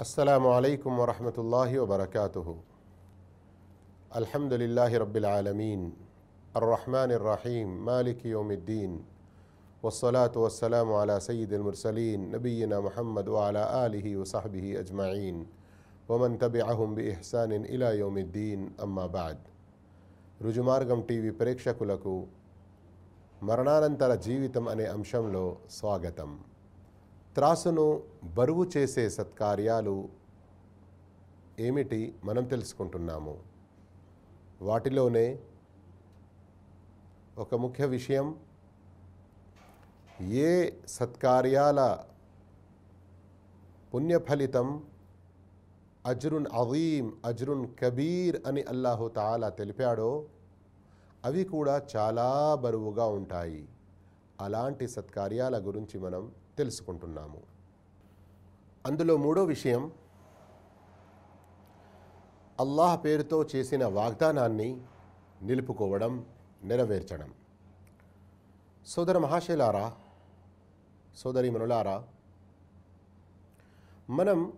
السلام عليكم ورحمة الله وبركاته الحمد لله رب العالمين الرحمن الرحيم مالك يوم الدين والصلاة والسلام على سيد المرسلين نبينا محمد وعلى آله وصحبه أجمعين ومن تبعهم بإحسان إلى يوم الدين أما بعد రుజుమార్గం TV ప్రేక్షకులకు మరణానంతర జీవితం అనే అంశంలో స్వాగతం త్రాసును బరువు చేసే సత్కార్యాలు ఏమిటి మనం తెలుసుకుంటున్నాము. వాటిలోనే ఒక ముఖ్య విషయం ఏ సత్కార్యాల పుణ్యఫలితం అజ్రున్ అజీం అజ్రున్ కబీర్ అని అల్లాహు తాలా తెలిపాడో అవి కూడా చాలా బరువుగా ఉంటాయి. అలాంటి సత్కార్యాల గురించి మనం తెలుసుకుంటున్నాము. అందులో మూడో విషయం అల్లాహ్ పేరుతో చేసిన వాగ్దానాన్ని నిలుపుకోవడం నెరవేర్చడం. సోదర మహాశైలారా సోదరి మనులారా మనం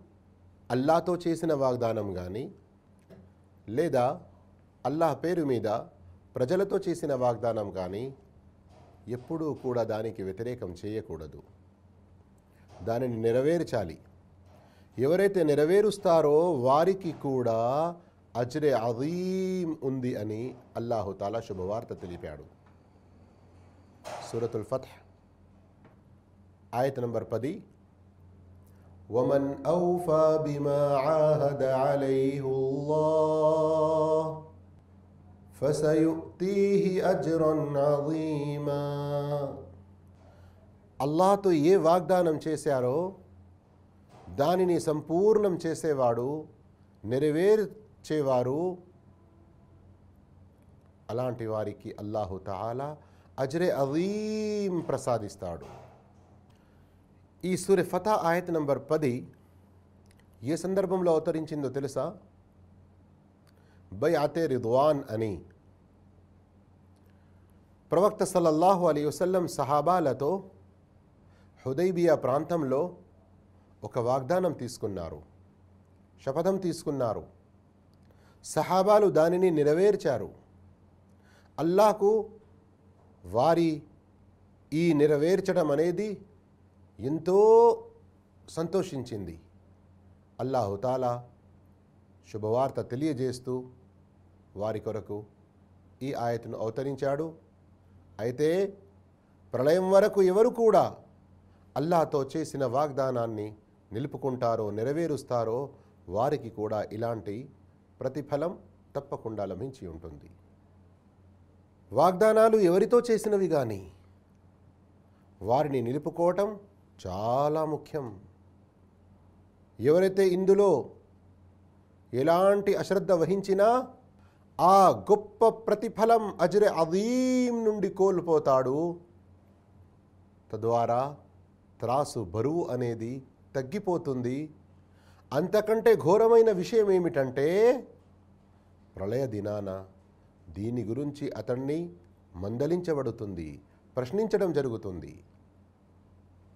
అల్లాతో చేసిన వాగ్దానం కానీ లేదా అల్లాహ్ పేరు మీద ప్రజలతో చేసిన వాగ్దానం కానీ ఎప్పుడూ కూడా దానికి వ్యతిరేకం చేయకూడదు. దానిని నెరవేర్చాలి ఎవరైతే నెరవేరుస్తారో వారికి కూడా అజ్రే అజీం ఉంది అని అల్లాహుతాలా శుభవార్త తెలిపాడు సూరతుల్ ఫత్ ఆయత నంబర్ పది ومن أوفى بما عاهد عليه الله فسيؤتيه أجرا عظيما అల్లాతో ఏ వాగ్దానం చేశారో దానిని సంపూర్ణం చేసేవాడు నెరవేర్చేవారు అలాంటి వారికి అల్లాహు తాలా అజరే అజీం ప్రసాదిస్తాడు. ఈ సూర్య ఫతా ఆయత నంబర్ పది ఏ సందర్భంలో అవతరించిందో తెలుసా? బై ఆతే రిద్వాన్ అని. ప్రవక్త సల్లల్లాహు అలీ వసల్లం సహాబాలతో హుదైబియా ప్రాంతంలో ఒక వాగ్దానం తీసుకున్నారు. శపథం తీసుకున్నారు. సహాబాలు దానిని నెరవేర్చారు. అల్లాకు వారి ఈ నెరవేర్చడం అనేది ఎంతో సంతోషించింది. అల్లాహుతాలా శుభవార్త తెలియజేస్తూ వారి కొరకు ఈ ఆయతను అవతరించాడు. అయితే ప్రళయం వరకు ఎవరు కూడా అల్లాతో చేసిన వాగ్దానాన్ని నిలుపుకుంటారో నెరవేరుస్తారో వారికి కూడా ఇలాంటి ప్రతిఫలం తప్పకుండా లభించి ఉంటుంది. వాగ్దానాలు ఎవరితో చేసినవి కానీ వారిని నిలుపుకోవటం చాలా ముఖ్యం. ఎవరైతే ఇందులో ఎలాంటి అశ్రద్ధ వహించినా ఆ గొప్ప ప్రతిఫలం అజరే అదీం నుండి కోల్పోతాడు. తద్వారా త్రాసు బరువు అనేది తగ్గిపోతుంది. అంతకంటే ఘోరమైన విషయం ఏమిటంటే ప్రళయ దినాన దీని గురించి అతన్ని మందలించబడుతుంది ప్రశ్నించడం జరుగుతుంది.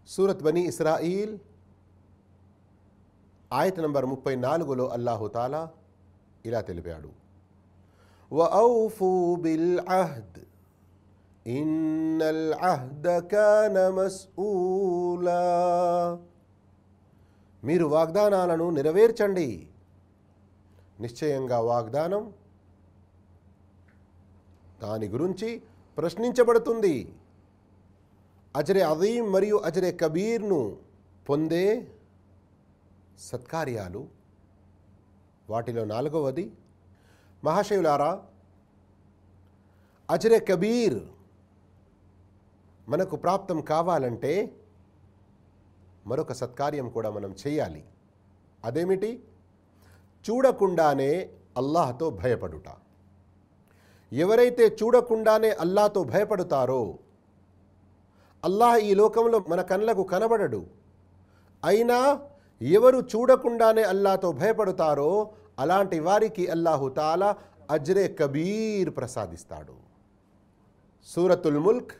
సూరత్ బనీ ఇస్రాయిల్ ఆయత నంబర్ ముప్పై నాలుగులో అల్లాహుతాలా ఇలా తెలిపాడు. వౌఫూ బిల్ إن العهد كان مسؤولا మీరు వాగ్దానాలను నెరవేర్చండి నిశ్చయంగా వాగ్దానం దాని గురించి ప్రశ్నించబడుతుంది అజరే అదీం మరియు అజరే కబీర్ను పొందే సత్కార్యాలు వాటిలో నాలుగవది మహాశయులారా అజరే కబీర్ మనకు ప్రాప్తం కావాలంటే మరొక సత్కార్యం కూడా మనం చేయాలి. అదేమిటి? చూడకుండానే అల్లాహతో భయపడుట. ఎవరైతే చూడకుండానే అల్లాతో భయపడతారో అల్లాహ్ ఈ లోకంలో మన కళ్ళకు కనబడడు. అయినా ఎవరు చూడకుండానే అల్లాతో భయపడతారో అలాంటి వారికి అల్లాహు తాలా అజ్రే కబీర్ ప్రసాదిస్తాడు. సూరతుల్ ముల్క్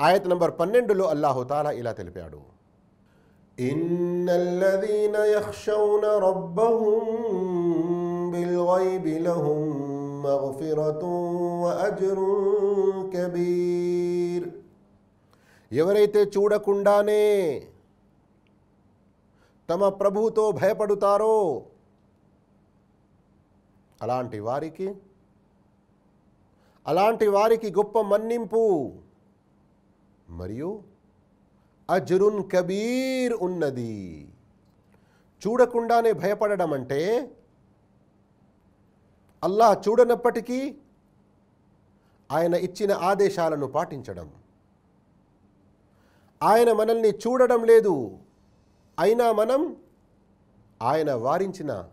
ఆయత్ నంబర్ పన్నెండులో అల్లాహుతాలా ఇలా తెలిపాడు. ఎవరైతే చూడకుండానే తమ ప్రభుతో భయపడుతారో అలాంటి వారికి అలాంటి వారికి గొప్ప మన్నింపు మరియు అజరున్ కబీర్ ఉన్నది. చూడకుండానే భయపడడం అంటే అల్లా చూడనప్పటికీ ఆయన ఇచ్చిన ఆదేశాలను పాటించడం. ఆయన మనల్ని చూడడం లేదు. అయినా మనం ఆయన వారించిన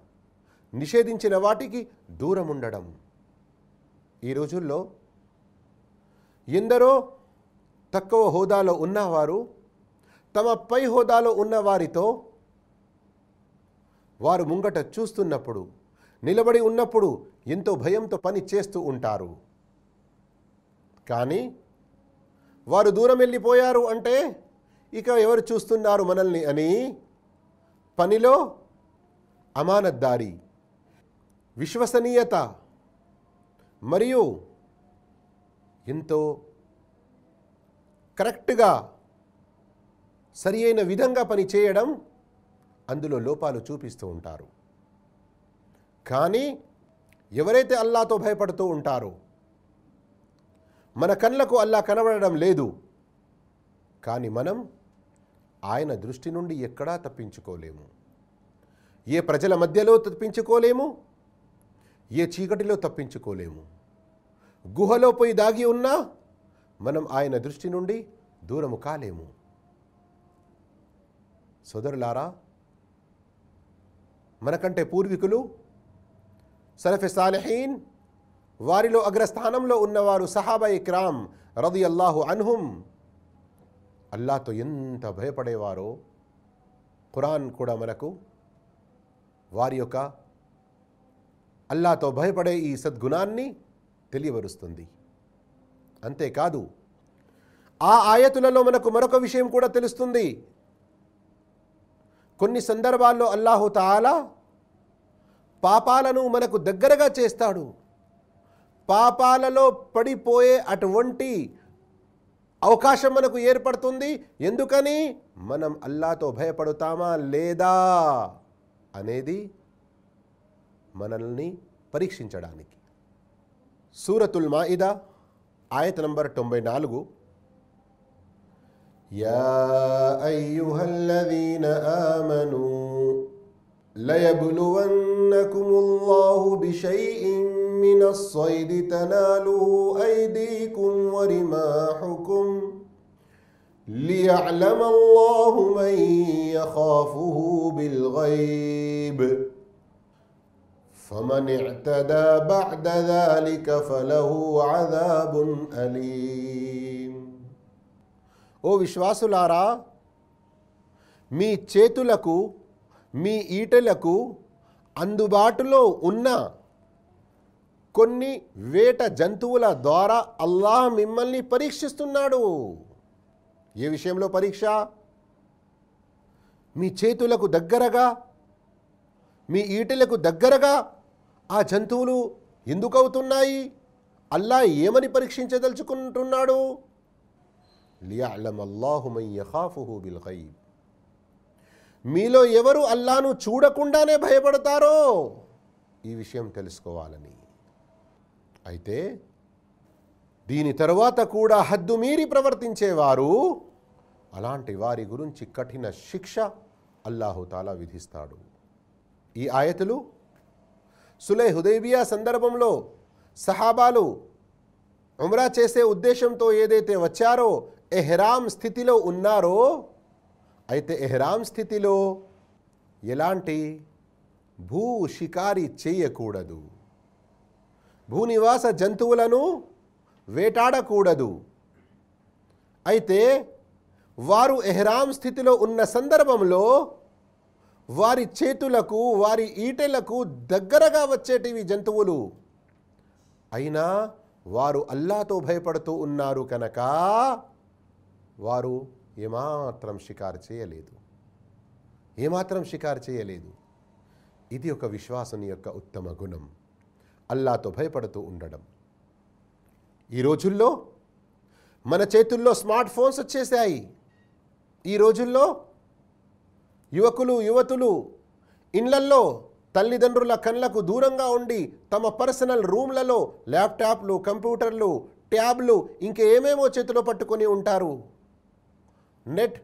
నిషేధించిన వాటికి దూరం ఉండడం ఈ రోజుల్లో ఎందరో తక్కువ హోదాలో ఉన్నవారు తమ పై హోదాలో ఉన్న వారితో వారు ముంగట చూస్తున్నప్పుడు నిలబడి ఉన్నప్పుడు ఎంతో భయంతో పని చేస్తూ ఉంటారు. కానీ వారు దూరం వెళ్ళిపోయారు అంటే ఇక ఎవరు చూస్తున్నారు మనల్ని అని పనిలో అమానద్దారి విశ్వసనీయత మరియు ఎంతో కరెక్ట్గా సరి అయిన విధంగా పని చేయడం అందులో లోపాలు చూపిస్తూ ఉంటారు. కానీ ఎవరైతే అల్లాతో భయపడుతూ ఉంటారో మన కళ్ళకు అల్లా కనబడడం లేదు. కానీ మనం ఆయన దృష్టి నుండి ఎక్కడా తప్పించుకోలేము. ఏ ప్రజల మధ్యలో తప్పించుకోలేము ఏ చీకటిలో తప్పించుకోలేము. గుహలో పోయి దాగి ఉన్నా మనం ఆయన దృష్టి నుండి దూరము కాలేము. సోదరులారా మనకంటే పూర్వీకులు సలఫె సాలహీన్ వారిలో అగ్రస్థానంలో ఉన్నవారు సహాబా ఇక్రామ్ రది అల్లాహు అన్హుం. అల్లాతో ఎంత భయపడేవారో ఖురాన్ కూడా మనకు వారి యొక్క అల్లాతో భయపడే ఈ సద్గుణాన్ని తెలియవరుస్తుంది. అంతేకాదు ఆ ఆయతులలో మనకు మరొక విషయం కూడా తెలుస్తుంది. కొన్ని సందర్భాల్లో అల్లాహు తాలా పాపాలను మనకు దగ్గరగా చేస్తాడు. పాపాలలో పడిపోయే అటువంటి అవకాశం మనకు ఏర్పడుతుంది. ఎందుకని? మనం అల్లాతో భయపడుతామా లేదా అనేది మనల్ని పరీక్షించడానికి. సూరతుల్ మాయిదా ఆయత నంబర్ తొంభై నాలుగు يا أيها الذين آمنوا ليبلونكم الله بشيء من الصيد تناله أيديكم ورماحكم ليعلم الله من يخافه بالغيب فمن اعتدى بعد ذلك فله عذاب أليم ఓ విశ్వాసులారా మీ చేతులకు మీ ఈటలకు అందుబాటులో ఉన్న కొన్ని వేట జంతువుల ద్వారా అల్లాహ్ మిమ్మల్ని పరీక్షిస్తున్నాడు ఏ విషయంలో పరీక్ష మీ చేతులకు దగ్గరగా మీ ఈటలకు దగ్గరగా ఆ జంతువులు ఎందుకు అవుతున్నాయి అల్లా ఏమని పరీక్షించదలుచుకుంటున్నాడు? లియాలమ్ మీలో ఎవరు అల్లాను చూడకుండానే భయపడతారో? ఈ విషయం తెలుసుకోవాలని. అయితే దీని తరువాత కూడా హద్దు మీరి ప్రవర్తించేవారు అలాంటి వారి గురించి కఠిన శిక్ష అల్లాహుతాలా విధిస్తాడు. ఈ ఆయతులు సులే హుదేబియా సందర్భంలో సహాబాలు ఉమ్రా చేసే ఉద్దేశంతో ఏదైతే వచ్చారో ఎహ్రామ్ స్థితిలో ఉన్నారో అయితే ఎహ్రామ్ స్థితిలో ఎలాంటి భూ షికారి చేయకూడదు. భూనివాస జంతువులను వేటాడకూడదు. అయితే వారు ఎహ్రామ్ స్థితిలో ఉన్న సందర్భంలో వారి చేతులకు వారి ఈటెలకు దగ్గరగా వచ్చేటివి జంతువులు. అయినా వారు అల్లాతో భయపడుతూ ఉన్నారు కనుక వారు ఏమాత్రం షికారు చేయలేదు. ఏమాత్రం షికారు చేయలేదు. ఇది ఒక విశ్వాసుని యొక్క ఉత్తమ గుణం. అల్లాతో భయపడుతూ ఉండడం. ఈ రోజుల్లో మన చేతుల్లో స్మార్ట్ ఫోన్స్ వచ్చేసాయి. ఈ రోజుల్లో యువకులు యువతులు ఇండ్లల్లో తల్లిదండ్రుల కళ్ళకు దూరంగా ఉండి తమ పర్సనల్ రూమ్లలో ల్యాప్టాప్లు కంప్యూటర్లు ట్యాబ్లు ఇంకేమేమో చేతిలో పట్టుకొని ఉంటారు. నెట్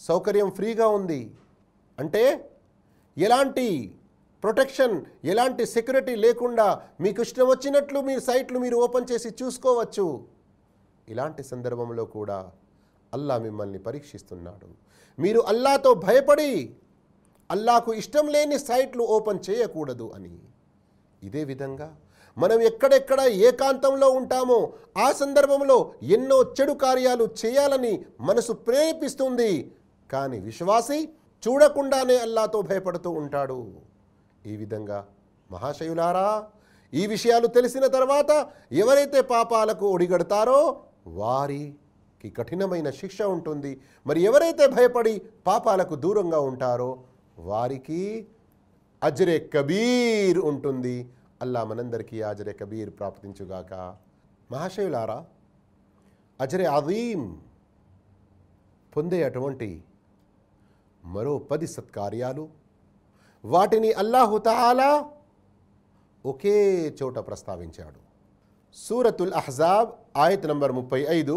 సౌకర్యం ఫ్రీగా ఉంది. అంటే ఎలాంటి ప్రొటెక్షన్ ఎలాంటి సెక్యూరిటీ లేకుండా మీకు ఇష్టం వచ్చినట్లు మీ సైట్లు మీరు ఓపెన్ చేసి చూసుకోవచ్చు. ఇలాంటి సందర్భంలో కూడా అల్లా మిమ్మల్ని పరీక్షిస్తున్నాడు. మీరు అల్లాతో భయపడి అల్లాకు ఇష్టం లేని సైట్లు ఓపెన్ చేయకూడదు అని. ఇదే విధంగా మనం ఎక్కడెక్కడ ఏకాంతంలో ఉంటామో ఆ సందర్భంలో ఎన్నో చెడు కార్యాలు చేయాలని మనసు ప్రేరేపిస్తుంది. కానీ విశ్వాసి చూడకుండానే అల్లాతో భయపడుతూ ఉంటాడు. ఈ విధంగా మహాశయులారా ఈ విషయాలు తెలిసిన తర్వాత ఎవరైతే పాపాలకు ఒడిగడతారో వారి వారికి కఠినమైన శిక్ష ఉంటుంది. మరి ఎవరైతే భయపడి పాపాలకు దూరంగా ఉంటారో వారికి అజరే కబీర్ ఉంటుంది. అల్లా మనందరికీ అజరే కబీర్ ప్రాప్తించుగాక. మహాశయులారా అజరే అదీం పొందే అటువంటి మరో పది సత్కార్యాలు వాటిని అల్లాహుతాలా ఒకే చోట ప్రస్తావించాడు. సూరతుల్ అహ్జాబ్ ఆయత్ నంబర్ ముప్పై ఐదు.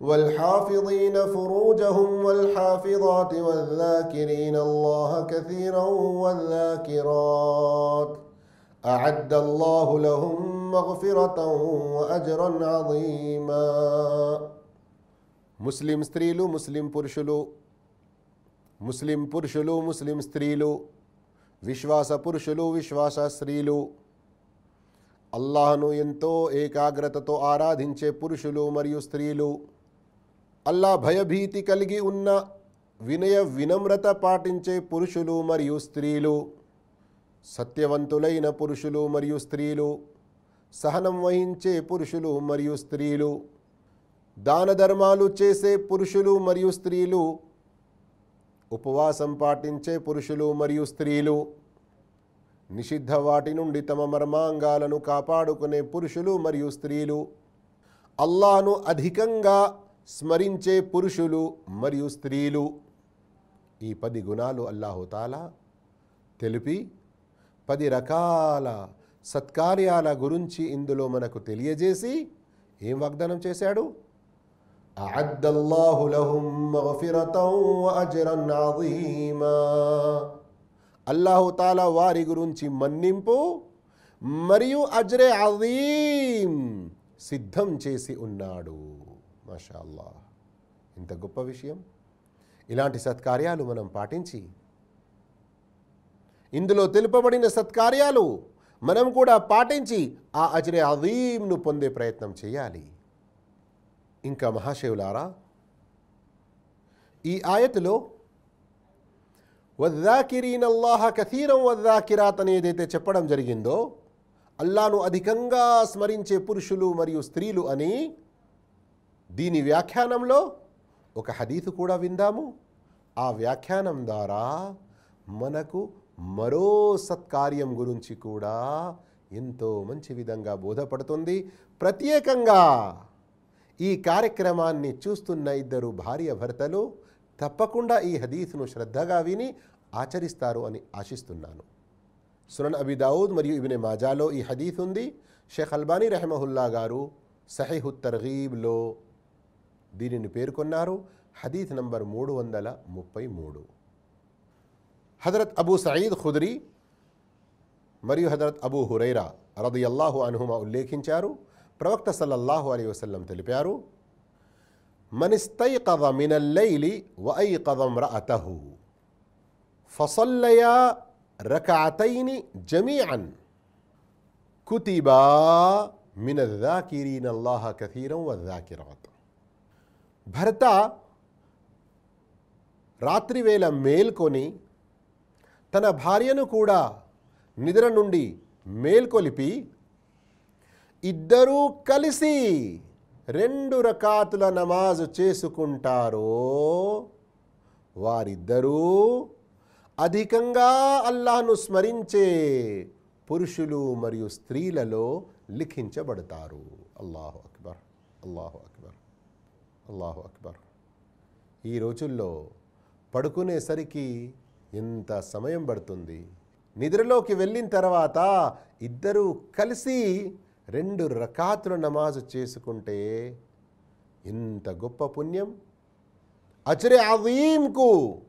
والحافظين فروجهم والحافظات والذاكرين الله كثيرا والذاكرات أعد الله لهم مغفرة وأجرا عظيما ముస్లిం స్త్రీలు ముస్లిం పురుషులు ముస్లిం పురుషులు ముస్లిం స్త్రీలు విశ్వాస పురుషులు విశ్వాస స్త్రీలు అల్లాహను ఎంతో ఏకాగ్రతతో ఆరాధించే పురుషులు మరియు స్త్రీలు అల్లా భయభీతి కలిగి ఉన్న వినయ వినమ్రత పాటించే పురుషులు మరియు స్త్రీలు సత్యవంతులైన పురుషులు మరియు స్త్రీలు సహనం వహించే పురుషులు మరియు స్త్రీలు దాన ధర్మాలు చేసే పురుషులు మరియు స్త్రీలు ఉపవాసం పాటించే పురుషులు మరియు స్త్రీలు నిషిద్ధ వాటి నుండి తమ మర్మాంగాలను కాపాడుకునే పురుషులు మరియు స్త్రీలు అల్లాను అధికంగా స్మరించే పురుషులు మరియు స్త్రీలు. ఈ పది గుణాలు అల్లాహుతాలా తెలిపి పది రకాల సత్కార్యాల గురించి ఇందులో మనకు తెలియజేసి ఏం వాగ్దానం చేశాడు? అల్లాహుతాలా వారి గురించి మన్నింపు మరియు అజ్రే అజీం సిద్ధం చేసి ఉన్నాడు. మాషా అల్లా ఇంత గొప్ప విషయం? ఇలాంటి సత్కార్యాలు మనం పాటించి ఇందులో తెలుపబడిన సత్కార్యాలు మనం కూడా పాటించి ఆ అజ్రే అదీంను పొందే ప్రయత్నం చేయాలి. ఇంకా మహాశివులారా ఈ ఆయతులో వద్దాకిరీన్ అల్లాహ కథీరం వద్దాకిరాత్ అని ఏదైతే చెప్పడం జరిగిందో అల్లాను అధికంగా స్మరించే పురుషులు మరియు స్త్రీలు అని దీని వ్యాఖ్యానంలో ఒక హదీతు కూడా విందాము. ఆ వ్యాఖ్యానం ద్వారా మనకు మరో సత్కార్యం గురించి కూడా ఎంతో మంచి విధంగా బోధపడుతుంది. ప్రత్యేకంగా ఈ కార్యక్రమాన్ని చూస్తున్న ఇద్దరు భార్య భర్తలు తప్పకుండా ఈ హదీస్ను శ్రద్ధగా విని ఆచరిస్తారు అని ఆశిస్తున్నాను. సునన్ అబిదావుద్ మరియు ఇబిన్ మాజాలో ఈ హదీస్ ఉంది. షేఖ్ అల్బానీ రెహమహుల్లా గారు సహిహుత్ తర్గీబ్లో దీనిని పేర్కొన్నారు హదీత్ నంబర్ మూడు వందల ముప్పై మూడు. హజరత్ అబూ సయీద్ ఖుద్రీ మరియు హజరత్ అబూ హురైరా రదియల్లాహు అనుహుమా ఉల్లేఖించారు. ప్రవక్త సల్లల్లాహు అలీ వసల్లం తెలిపారు మనిస్తైకద మినల్లైలి వఐకదం రఅతహు ఫసల్లయా రకాతైని జమీఅన్ కుతిబా మిన దాకిరీన్ అల్లాహ కథీరం వదాకిరాత్ భర్త రాత్రివేళ మేల్కొని తన భార్యను కూడా నిద్ర నుండి మేల్కొలిపి ఇద్దరూ కలిసి రెండు రకాతుల నమాజు చేసుకుంటారో వారిద్దరూ అధికంగా అల్లాహ్ను స్మరించే పురుషులు మరియు స్త్రీలలో లిఖించబడతారు. అల్లాహు అక్బర్. అల్లాహు అక్బర్. అల్లాహు అక్బర్. ఈ రోజుల్లో పడుకునేసరికి ఎంత సమయం పడుతుంది. నిద్రలోకి వెళ్ళిన తర్వాత ఇద్దరూ కలిసి రెండు రకాతుల నమాజు చేసుకుంటే ఇంత గొప్ప పుణ్యం? అజరే అవీంకు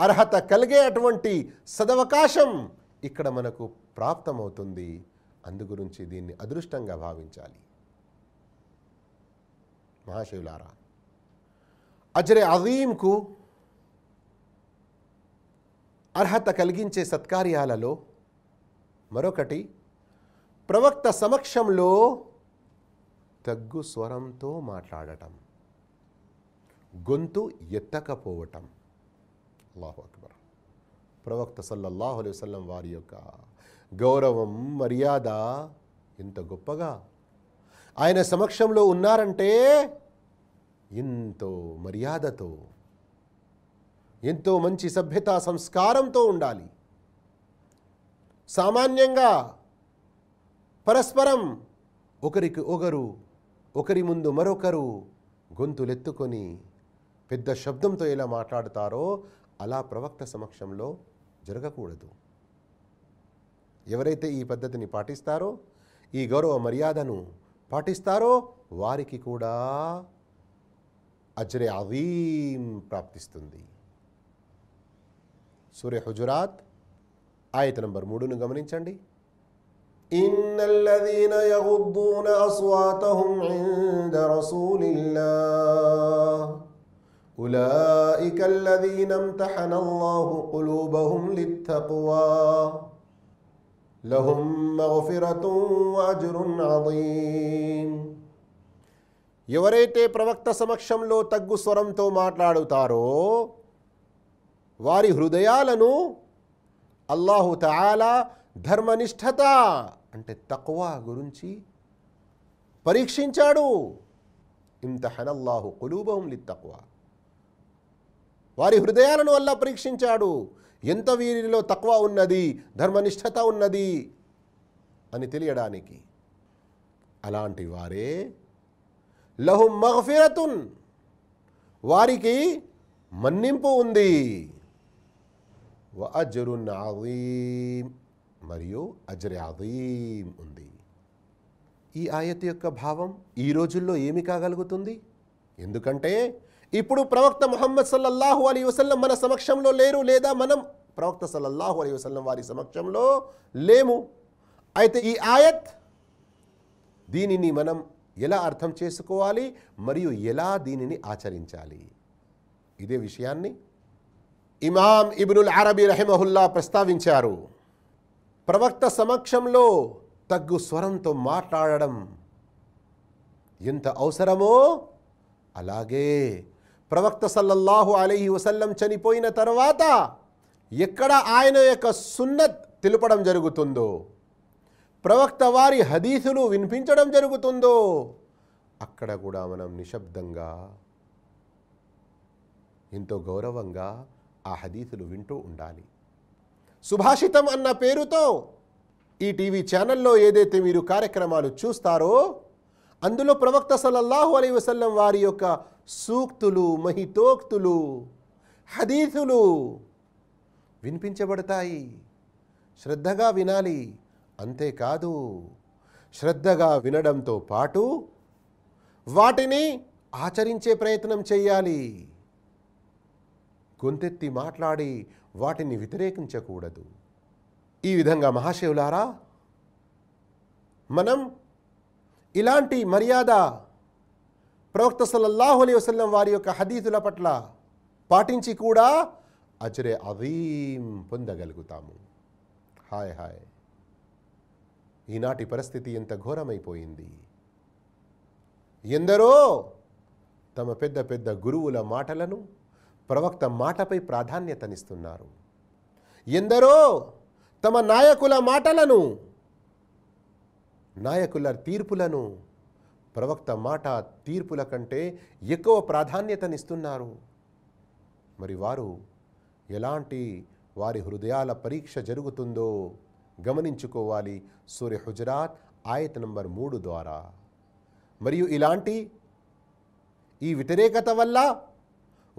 అర్హత కలిగే అటువంటి సదవకాశం ఇక్కడ మనకు ప్రాప్తమవుతుంది. అందుగురించి దీన్ని అదృష్టంగా భావించాలి. మహాశివులారా అజరే అవీంకు అర్హత కలిగించే సత్కార్యాలలో మరొకటి ప్రవక్త సమక్షంలో తగ్గు స్వరంతో మాట్లాడటం గొంతు ఎత్తకపోవటం. అల్లాహు అక్బర్. ప్రవక్త సల్లల్లాహు అలైహి వసల్లం వారి యొక్క గౌరవం మర్యాద ఎంత గొప్పగా? ఆయన సమక్షంలో ఉన్నారంటే ఎంతో మర్యాదతో ఎంతో మంచి సభ్యత సంస్కారంతో ఉండాలి. సామాన్యంగా పరస్పరం ఒకరికి ఒకరు ఒకరి ముందు మరొకరు గొంతులెత్తుకొని పెద్ద శబ్దంతో ఎలా మాట్లాడతారో అలా ప్రవక్త సమక్షంలో జరగకూడదు. ఎవరైతే ఈ పద్ధతిని పాటిస్తారో ఈ గౌరవ మర్యాదను పాటిస్తారో వారికి కూడా అజ్రే అవీం ప్రాప్తిస్తుంది సూర్య హుజురాత్ ఆయత నంబర్ మూడును గమనించండి إن الذين يغضون أصواتهم عند رسول الله أولئك الذين امتحن الله قلوبهم للتقوى لهم مغفرة وأجر عظيم ఎవరైతే ప్రవక్త సమక్షంలో తగ్గు స్వరంతో మాట్లాడుతారో వారి హృదయాలను అల్లాహు తాలా ధర్మనిష్ఠత అంటే తక్కువ గురించి పరీక్షించాడు. ఇంతహనల్లాహు కులూబహం తక్కువ వారి హృదయాలను అల్లా పరీక్షించాడు. ఎంత వీరిలో తక్కువ ఉన్నది ధర్మనిష్ఠత ఉన్నది అని తెలియడానికి అలాంటి వారే లహు మగఫిరతున్. వారికి మన్నింపు ఉంది. వ అజరున్ ఆదీం మరియు అజర్ అదీం ఉంది. ఈ ఆయత్ యొక్క భావం ఈ రోజుల్లో ఏమి కాగలుగుతుంది? ఎందుకంటే ఇప్పుడు ప్రవక్త ముహమ్మద్ సల్లల్లాహు అలీ వసల్లం మన సమక్షంలో లేరు లేదా మనం ప్రవక్త సల్లల్లాహు అలీ వసల్లం వారి సమక్షంలో లేము. అయితే ఈ ఆయత్ దీనిని మనం ఎలా అర్థం చేసుకోవాలి మరియు ఎలా దీనిని ఆచరించాలి? ఇదే విషయాన్ని ఇమాం ఇబ్నుల్ అరబీ రహిమహుల్లా ప్రస్తావించారు. ప్రవక్త సమక్షంలో తగ్గు స్వరంతో మాట్లాడడం ఎంత అవసరమో? అలాగే ప్రవక్త సల్లల్లాహు అలైహి వసల్లం చనిపోయిన తర్వాత ఎక్కడ ఆయన యొక్క సున్నత్ తెలుపడం జరుగుతుందో? ప్రవక్త వారి హదీసులు వినిపించడం జరుగుతుందో అక్కడ కూడా మనం నిశ్శబ్దంగా ఎంతో గౌరవంగా ఆ హదీసులు వింటూ ఉండాలి. సుభాషితం అన్న పేరుతో ఈ టీవీ ఛానల్లో ఏదైతే మీరు కార్యక్రమాలు చూస్తారో అందులో ప్రవక్త సలల్లాహు అలీ వసల్లం వారి యొక్క సూక్తులు మహితోక్తులు హదీసులు వినిపించబడతాయి. శ్రద్ధగా వినాలి. అంతేకాదు శ్రద్ధగా వినడంతో పాటు వాటిని ఆచరించే ప్రయత్నం చేయాలి గొంతెత్తి మాట్లాడి వాటిని వ్యతిరేకించకూడదు. ఈ విధంగా మహాశివులారా మనం ఇలాంటి మర్యాద ప్రవక్త సల్లల్లాహు అలీ వసలం వారి యొక్క హదీతుల పట్ల పాటించి కూడా అజరే అవీం పొందగలుగుతాము. Hi hi. ఈనాటి పరిస్థితి ఎంత ఘోరమైపోయింది. ఎందరో తమ పెద్ద పెద్ద గురువుల మాటలను ప్రవక్త మాటపై ప్రాధాన్యతనిస్తున్నారు. ఎందరో తమ నాయకుల మాటలను నాయకుల తీర్పులను ప్రవక్త మాట తీర్పుల కంటే ఎక్కువ ప్రాధాన్యతనిస్తున్నారు. మరి వారు ఎలాంటి వారి హృదయాల పరీక్ష జరుగుతుందో గమనించుకోవాలి. సూర్య హుజరాత్ ఆయత నంబర్ మూడు ద్వారా. మరియు ఇలాంటి ఈ వ్యతిరేకత వల్ల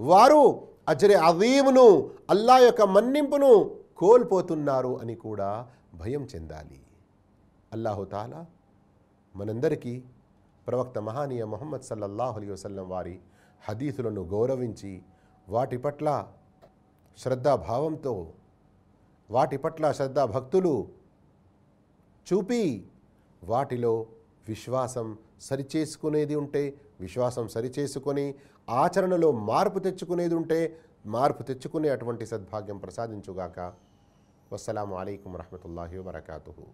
వారు అజరే అవీమును అల్లా యొక్క మన్నింపును కోల్పోతున్నారు అని కూడా భయం చెందాలి. అల్లాహుతాలా మనందరికీ ప్రవక్త మహానీయ మొహమ్మద్ సల్లల్లాహు అలీ వసల్లం వారి హదీసులను గౌరవించి వాటి పట్ల శ్రద్ధాభావంతో వాటి పట్ల శ్రద్ధాభక్తులు చూపి వాటిలో విశ్వాసం సరిచేసుకునేది ఉంటే విశ్వాసం సరిచేసుకొని ఆచరణలో మార్పు తెచ్చుకునేది ఉంటే మార్పు తెచ్చుకునే అటువంటి సద్భాగ్యం ప్రసాదించుగాక. వస్సలాము అయికం వరహతుల్లా వబర్కాతుహు.